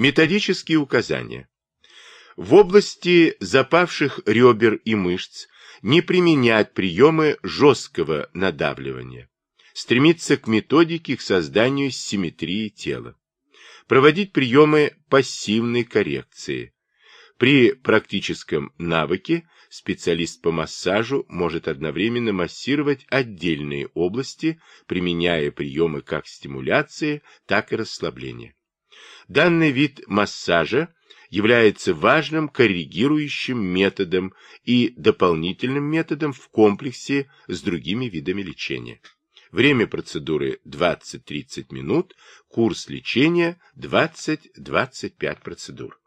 Методические указания. В области запавших ребер и мышц не применять приемы жесткого надавливания. Стремиться к методике к созданию симметрии тела. Проводить приемы пассивной коррекции. При практическом навыке специалист по массажу может одновременно массировать отдельные области, применяя приемы как стимуляции, так и расслабления. Данный вид массажа является важным коррегирующим методом и дополнительным методом в комплексе с другими видами лечения. Время процедуры 20-30 минут, курс лечения 20-25 процедур.